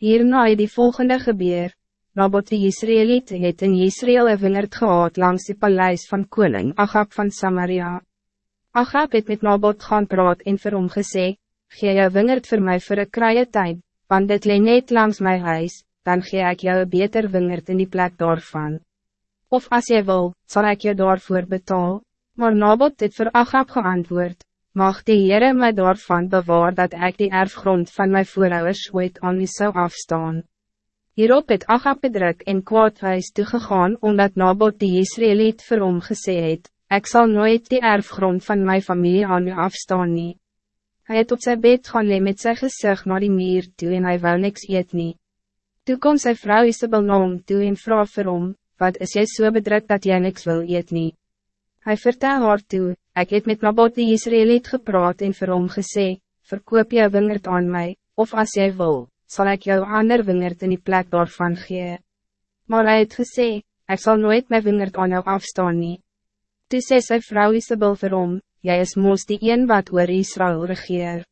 Hierna het die volgende gebeur, Nabot die Israëliet het in Israël een wingerd gehad langs die paleis van koning Agab van Samaria. Agab het met Nabot gaan praat en vir hom gesê, Gee jou wingerd voor mij voor een kraaie tijd, want dit leen net langs mijn huis, dan gee ik jou een beter wingerd in die plek daarvan. Of als jy wil, zal ik je daarvoor betaal. Maar Nabot het voor Agab geantwoord, Mag die Heere my daarvan bewaar dat ik die erfgrond van mijn voorouders ooit aan u zou afstaan. Hierop het Agab bedruk en kwaadhuis toegegaan, omdat Nabot die Israëliet vir hom gesê het, Ek sal nooit die erfgrond van mijn familie aan u afstaan nie. Hy het op sy bed gaan le met sy gezicht naar die muur toe en hy wou niks eet nie. Toe kom sy vrou Isabel na hom toe en vraag vir hom, wat is jy so bedruk dat jy niks wil eet nie? Hy vertel haar toe, ek het met Nabot die Israëliet gepraat en vir hom gesê, verkoop jou wingerd aan mij, of als jij wil, zal ik jou ander wingerd in die plek daarvan gee. Maar hij het gesê, ik zal nooit mijn wingerd aan jou afstaan nie. Toe sê sy vrou Isabel vir hom, jy is moos die een wat oor Israël regeer.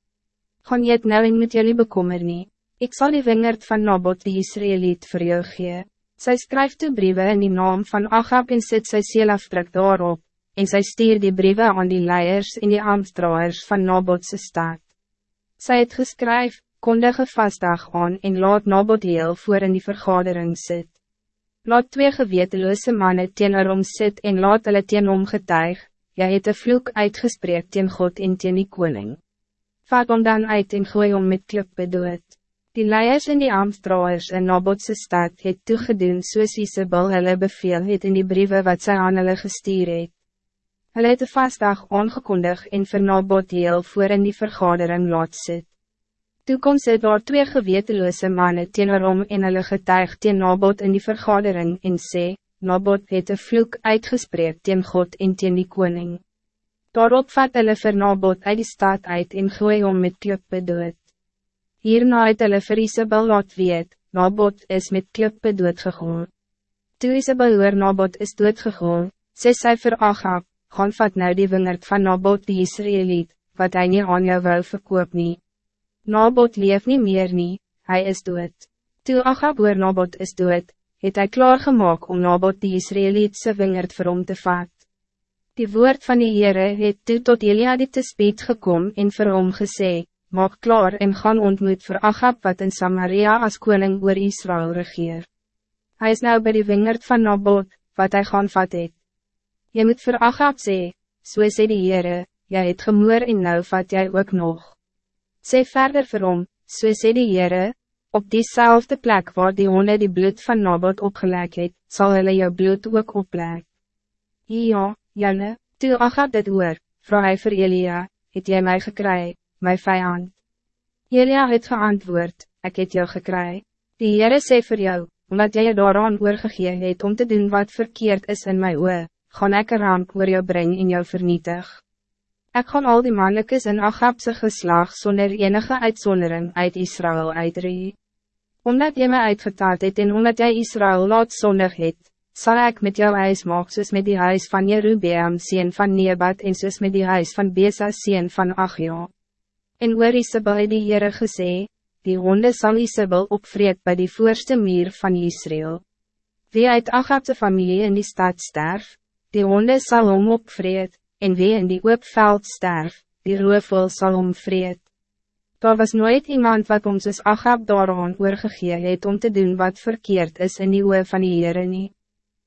Gaan jy het nou en met jullie bekommer nie, ek sal die wingerd van Nabot die Israëliet vir jou gee. Sy skryf toe briewe in die naam van Agab en sit sy seelafdruk daarop, en sy stuur die briewe aan die leiers en die ambtsdraers van Nabotse stad. Sy het geskryf, kondige vastdag aan en laat Nabot heel voor in die vergadering sit. Laat twee geweteloze mannen teen hom sit en laat hulle teen hom getuig, jy het een vloek uitgespreek teen God en teen die koning. Vat om dan uit en gooi om met klippe dood. Die leiers en die ambtsdraers in Nabotse stad het toegedoen soos Isabel hulle beveel het in die brieven wat zij aan hulle gestuur het. Hulle het een vastdag aangekondig en vir Nabot heel voor in die vergadering laat sit. Toe kom sy daar twee geweteloze mannen teenoor om en hulle getuig teen Nabot in die vergadering en sê, Nabot het een vloek uitgespreek teen God en teen die koning. Daarop vat hulle vir Nabot uit die stad uit en gooi om met klippe dood. Hierna het hulle vir Isabel laat weet, Nabot is met klippe doodgegoor. Toe Isabel hoor Nabot is doodgegoor, sê sy vir Agab, gaan vat nou die wingerd van Nabot die Israëliet, wat hij niet aan jou wil verkoop nie. Nabot leef niet meer nie, hij is dood. Toe Agab oor Nabot is dood, het hij klaargemaak om Nabot die Israëlietse wingerd vir hom te vat. Die woord van die Heere het toe tot Elia die te speed gekom en vir hom gesê, maak klaar en gaan ontmoet voor Agab wat in Samaria als koning oor Israël regeer. Hij is nou bij die wingerd van Nabot, wat hij gaan vat het. Je moet voor Agab sê, so sê die Heere, jy het gemoer en nou vat jy ook nog. Sê verder vir hom, so sê die Heere, op diezelfde plek waar die honde die bloed van Nabot opgelek het, sal hulle jou bloed ook oplek. Ja, Janne, toe Agab dit hoor, vraag hy vir Elia, het jy mij gekry, my vijand? Elia het geantwoord, ik het jou gekry. Die Heere sê vir jou, omdat jy daaraan oorgegee het om te doen wat verkeerd is in my oor, gaan ek een ramp oor jou brengen in jou vernietig. Ik gaan al die mannelijkes in Agabse geslag zonder enige uitzondering uit Israël uitree. Omdat jy my uitgetaald het en omdat jy Israël laat zondig het, zal ik met jou huis maak soos met die huis van Jerubeam sien van Nebat en soos met die huis van Besa sien van Achio. En oor Isabel het die Heere gesê, die honde sal Isabel opvreed bij die voorste muur van Israël. Wie uit Agabse familie in die stad sterf, die honde sal hom opvreed, en wie in die oopveld sterf, die roofvol sal omvreed. Daar was nooit iemand wat ons soos Agab daaraan oorgegee het om te doen wat verkeerd is in die oor van die Heere nie.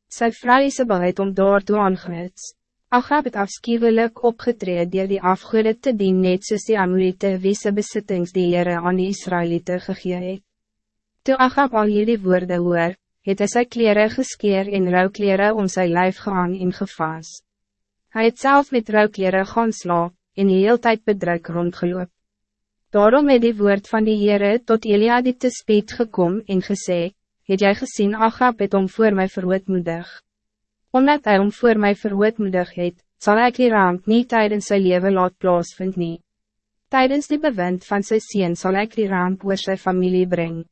Sy vrou Isabel het om daartoe aangehuts. Agab het afschuwelijk opgetreed dier die afgoede te dien net soos die Amorite wie sy besittings die Heere aan die Israëlieten gegee het. Toe Agab al hierdie woorde hoor, het hy sy kleren geskeer en rouwkleren om sy lijf gehang en gevaas. Hij het zelf met rouwkleren gaan slaap, en die heel tijd bedruk rondgeloop. Daarom het die woord van die Heere tot Elia die te speed gekom en gesê, het jy gezien Agab het om voor mij verhoedmoedig. Omdat hij om voor mij verhoedmoedig het, zal ik die ramp niet tijdens zijn leven laat plaasvind nie. Tijdens die bewind van zijn sien zal ik die ramp oor sy familie brengen.